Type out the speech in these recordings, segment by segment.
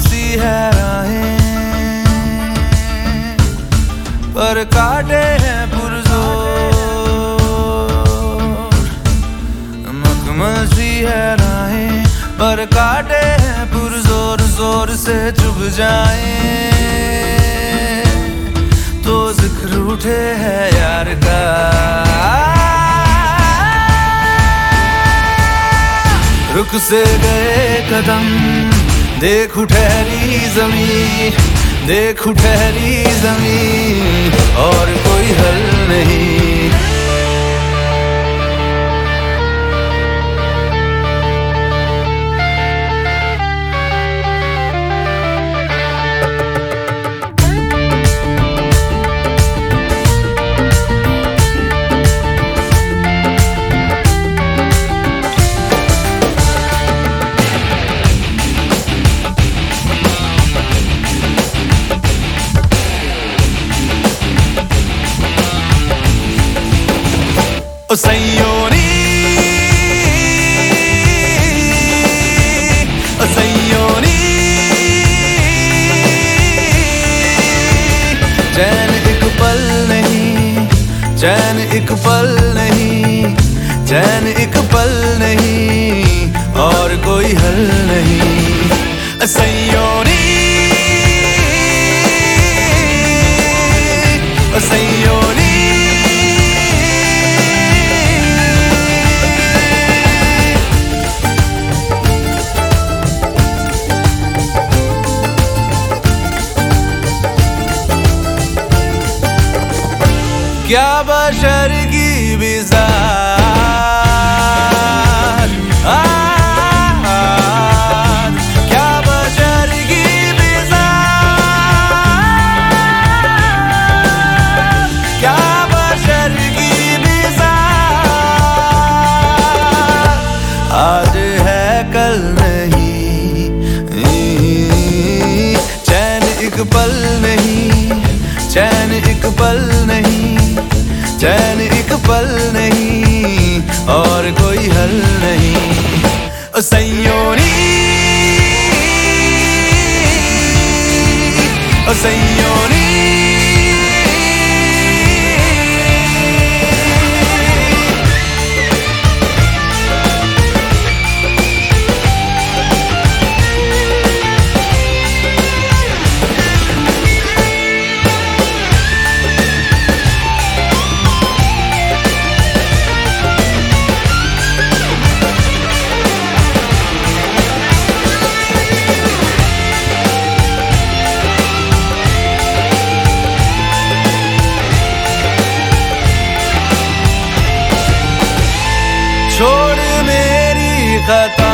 सी है राहें पर काटे हैं पुरजो मखमसी है राहे पर काटे हैं पुरजोर, ज़ोर से चुभ जाए। तो ज़िक्र उठे है यार का। रुक से गए कदम। देख ठहरी जमी देख ठहरी जमी और कोई हल नहीं। O Sayori चैन एक पल नहीं चैन एक पल नहीं चैन एक पल नहीं, और कोई हल नहीं सैयोरी क्या बशर की बिजार Sayonara got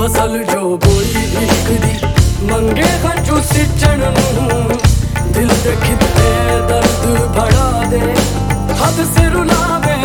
फसल जो बोली इश्क दी मंगे खचू सिचन दिल दे खिते दर्द भड़ा Você ser una